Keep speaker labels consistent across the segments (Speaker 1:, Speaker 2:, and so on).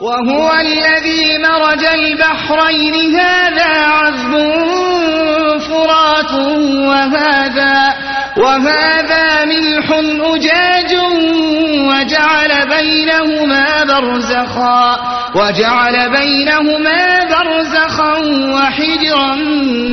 Speaker 1: وهو الذي مرج البحرين هذا عذب فرات وهذا وهذا ملح أجاج وجعل بينهما برزخا وجعل بينهما برزخا وحجرا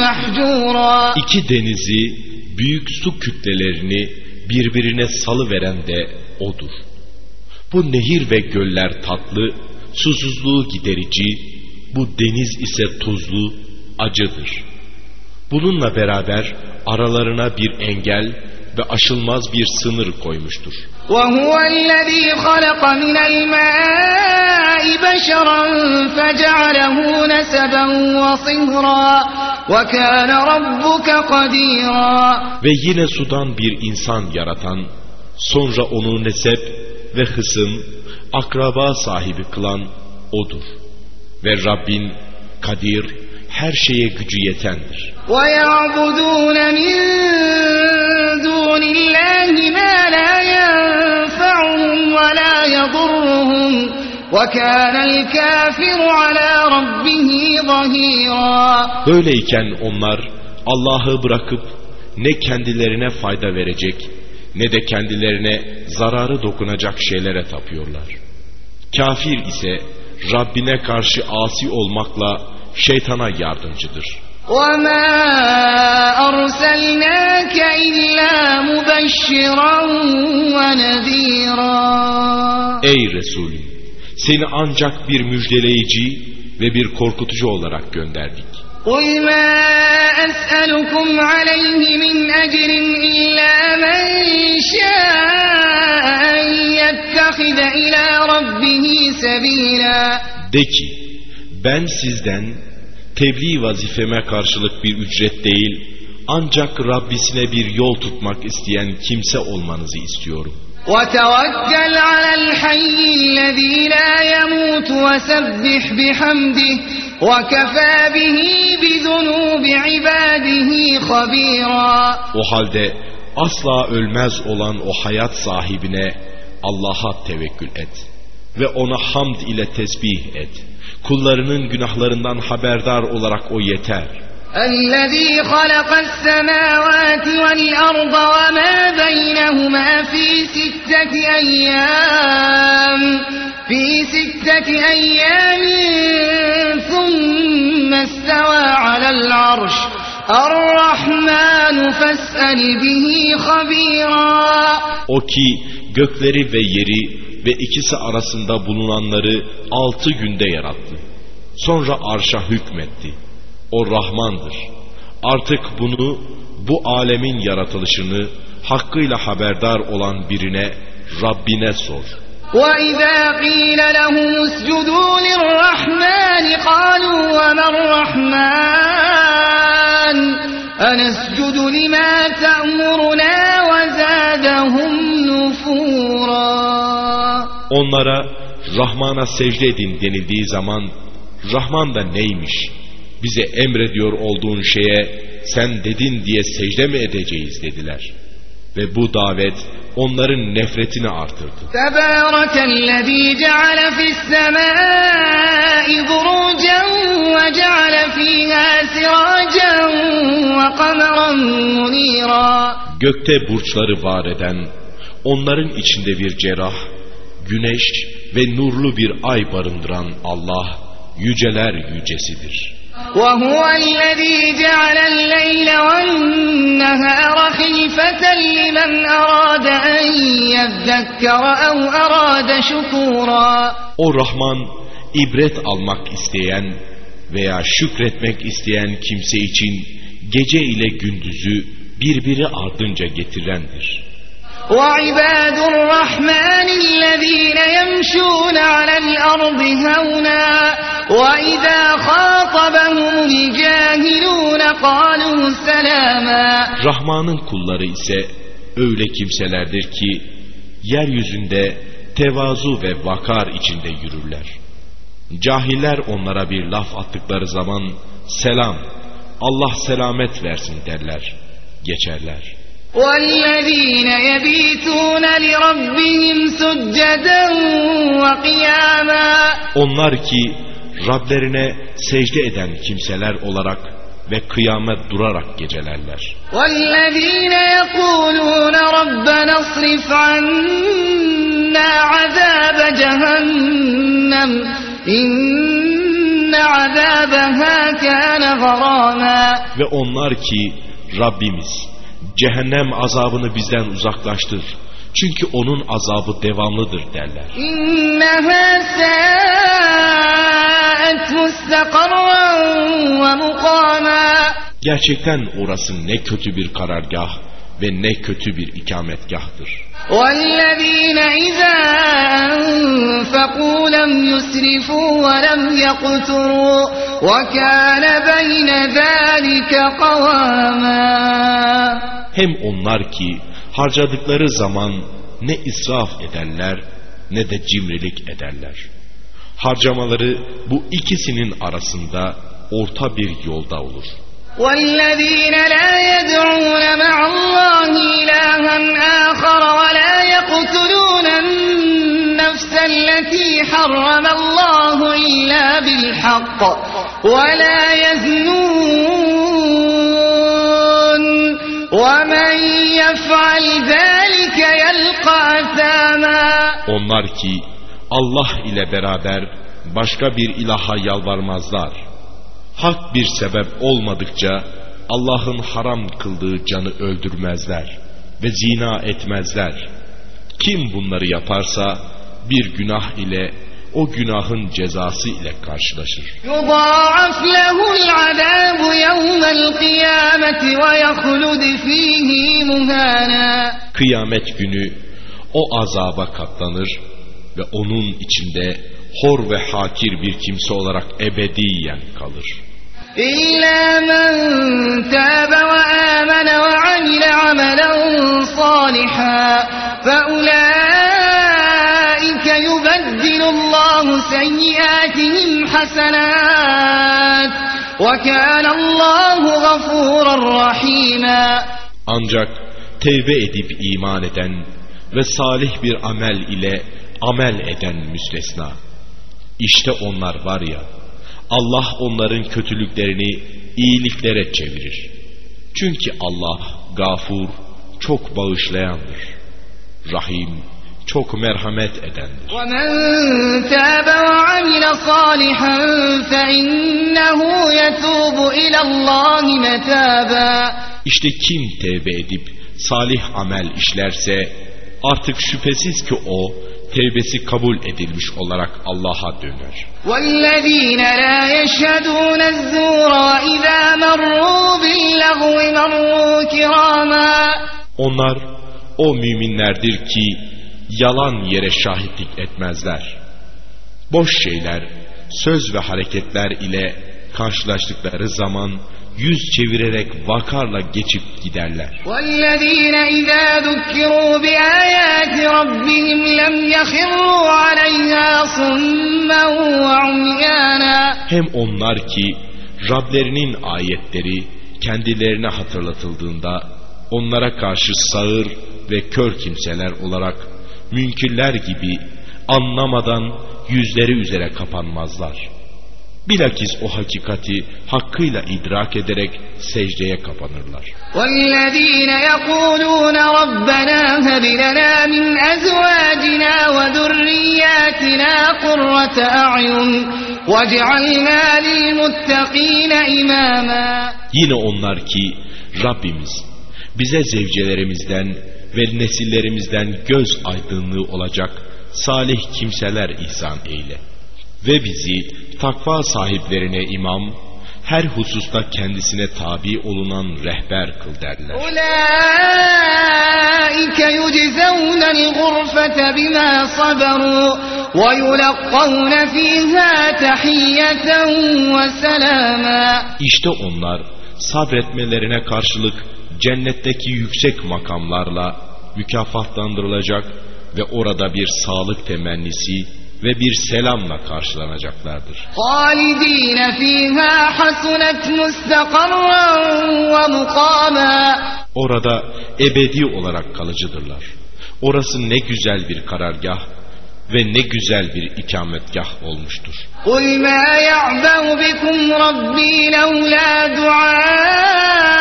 Speaker 1: محجورا
Speaker 2: İki denizi, büyük su kütlelerini birbirine salıveren de O'dur. Bu nehir ve göller tatlı, susuzluğu giderici, bu deniz ise tuzlu, acıdır. Bununla beraber aralarına bir engel ve aşılmaz bir sınır koymuştur.
Speaker 1: وهو الذي خلق من الماء بشرا فجعله نسبا وصهرا وكان ربك قديرا
Speaker 2: Ve yine sudan bir insan yaratan, sonra onu nesep ve hısım, akraba sahibi kılan O'dur. Ve Rabbin kadir, her şeye gücü yetendir.
Speaker 1: ويعبدون من دون الله ما لا ينفعهم ولا يضرهم وكان الكافر على ربه ظهيرا
Speaker 2: Böyleyken onlar Allah'ı bırakıp ne kendilerine fayda verecek ne de kendilerine zararı dokunacak şeylere tapıyorlar. Kafir ise Rabbine karşı asi olmakla şeytana yardımcıdır.
Speaker 1: وما أرسلناك إلا مبشرا ونذيرا
Speaker 2: Ey Resulüm! Seni ancak bir müjdeleyici ve bir korkutucu olarak gönderdik.
Speaker 1: قل ما أسألكم عليه من أجر إلا من شاء أن يتخذ إلى ربه سبيلا
Speaker 2: De ki, ben sizden tebliğ vazifeme karşılık bir ücret değil, ancak Rabbisine bir yol tutmak isteyen kimse olmanızı istiyorum.
Speaker 1: وتوكل على الحي الذي لا يموت وسبح بحمده وكفى به بذنوب عباده خبيرا
Speaker 2: O halde asla ölmez olan o hayat sahibine Allah'a tevekkül et ve ona hamd ile tesbih et. Kullarının günahlarından haberdar olarak o yeter.
Speaker 1: الذي خلق السماوات والأرض وما بينهما في ستة أيام في ستة أيام ثم استوى على العرش الرحمن فاسأل به خبيرا
Speaker 2: O ki gökleri ve yeri ve ikisi arasında bulunanları altı günde yarattı. Sonra arşa hükmetti. O Rahmandır. Artık bunu bu alemin yaratılışını hakkıyla haberdar olan birine Rabbine sor.
Speaker 1: وإذا قيل لهم اسجدوا للرحمن قالوا وما الرحمن أنسجد لما تأمرنا وزادهم نفورا
Speaker 2: Onlara Rahman'a secde edin denildiği zaman Rahman da neymiş? Bize emrediyor olduğun şeye sen dedin diye secde mi edeceğiz dediler. Ve bu davet onların nefretini artırdı.
Speaker 1: Tebârekellezî ceale fissemâi burûcen ve ceale fîhâ sirâcen ve kameren munîrâ.
Speaker 2: Gökte burçları var eden, onların içinde bir cerrah, güneş ve nurlu bir ay barındıran Allah, yüceler yücesidir.
Speaker 1: وهو الذي جعل الليل والنهار خلفة لمن أراد أن يذكر أو أراد شكورا
Speaker 2: O Rahman, ibret almak isteyen veya şükretmek isteyen kimse için gece ile gündüzü birbiri ardınca getirendir.
Speaker 1: وعباد الرحمن الذين يمشون على الأرض هونا وإذا خاطبهم الجاهلون قالوا سلاما
Speaker 2: Rahman'ın kulları ise öyle kimselerdir ki yeryüzünde tevazu ve vakar içinde yürürler. Cahiller onlara bir laf attıkları zaman selam, Allah selamet versin derler, geçerler.
Speaker 1: والذين يبيتون لربهم سجدا وقياما
Speaker 2: Onlar ki Rablerine secde eden kimseler olarak ve kıyamet durarak gecelerler.
Speaker 1: والذين يقولون ربنا اصرف عنا عذاب جهنم إن عذابها كان غراما
Speaker 2: Ve onlar ki Rabbimiz cehennem azabını bizden uzaklaştır. Çünkü onun azabı devamlıdır derler. Gerçekten orası ne kötü bir karargah ve ne kötü bir ikametgahtır.
Speaker 1: والذين إذا أنفقوا لم يسرفوا ولم يقتروا وكان بين ذلك قواما
Speaker 2: Hem onlar ki harcadıkları zaman ne israf ederler ne de cimrilik ederler. Harcamaları bu ikisinin arasında orta bir yolda olur.
Speaker 1: والذين لا يدعون مع الله إلها آخر ولا يقتلون النفس التي حرم الله إلا بالحق ولا يزنون ومن يفعل ذلك يلقى أثاما
Speaker 2: Onlar ki Allah ile beraber başka bir ilaha yalvarmazlar. Hak bir sebep olmadıkça Allah'ın haram kıldığı canı öldürmezler ve zina etmezler. Kim bunları yaparsa bir günah ile o günahın cezası ile karşılaşır. Kıyamet günü o azaba katlanır ve onun içinde hor ve hakir bir kimse olarak ebediyen kalır.
Speaker 1: İlla men tâbe ve âmene ve amile amelen salihâ fe ulâike yubeddilullahu seyyiâtihim hasenât ve kânallâhu gafûran rahîmâ.
Speaker 2: Ancak tevbe edip iman eden ve salih bir amel ile amel eden müstesna. İşte onlar var ya, Allah onların kötülüklerini iyiliklere çevirir. Çünkü Allah gafur, çok bağışlayandır. Rahim, çok merhamet edendir.
Speaker 1: ومن تاب وعمل صالحا فإنه يتوب إلى الله متابا
Speaker 2: İşte kim tevbe edip salih amel işlerse artık şüphesiz ki o tevbesi kabul edilmiş olarak Allah'a döner.
Speaker 1: والذين لا يشهدون الزور وإذا مروا باللغو مروا كراما
Speaker 2: Onlar o müminlerdir ki yalan yere şahitlik etmezler. Boş şeyler, söz ve hareketler ile karşılaştıkları zaman yüz çevirerek vakarla geçip giderler.
Speaker 1: والذين إذا ذكروا بآيات ربهم لم يخروا عليها صما وعميانا
Speaker 2: Hem onlar ki Rablerinin ayetleri kendilerine hatırlatıldığında onlara karşı sağır ve kör kimseler olarak münkirler gibi anlamadan yüzleri üzere kapanmazlar. Bilakis o hakikati hakkıyla idrak ederek secdeye kapanırlar.
Speaker 1: والذين يقولون ربنا هب لنا من أزواجنا وذرياتنا قرة أعين واجعلنا للمتقين إماما
Speaker 2: Yine onlar ki Rabbimiz bize zevcelerimizden ve nesillerimizden göz aydınlığı olacak salih kimseler ihsan eyle. Ve bizi takva sahiplerine imam, her hususta kendisine tabi olunan rehber kıl derler.
Speaker 1: أولئك يجزون الغرفة بما صبروا ويلقون فيها تحية وسلاما
Speaker 2: İşte onlar sabretmelerine karşılık cennetteki yüksek makamlarla mükafatlandırılacak ve orada bir sağlık temennisi ve bir selamla karşılanacaklardır.
Speaker 1: خالدين فيها حسنت مستقرا ومقاما
Speaker 2: Orada ebedi olarak kalıcıdırlar. Orası ne güzel bir karargah ve ne güzel bir ikametgah olmuştur.
Speaker 1: قل ما يعبأ بكم ربي لولا دعاؤكم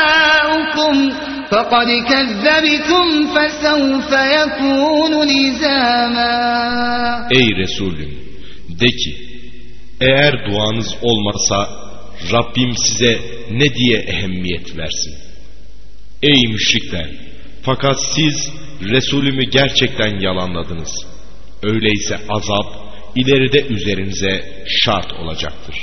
Speaker 1: فقد كذبتم فسوف يكون لزاما
Speaker 2: Ey Resulüm de ki eğer duanız olmasa Rabbim size ne diye ehemmiyet versin? Ey müşrikler fakat siz Resulümü gerçekten yalanladınız. Öyleyse azap ileride üzerinize şart olacaktır.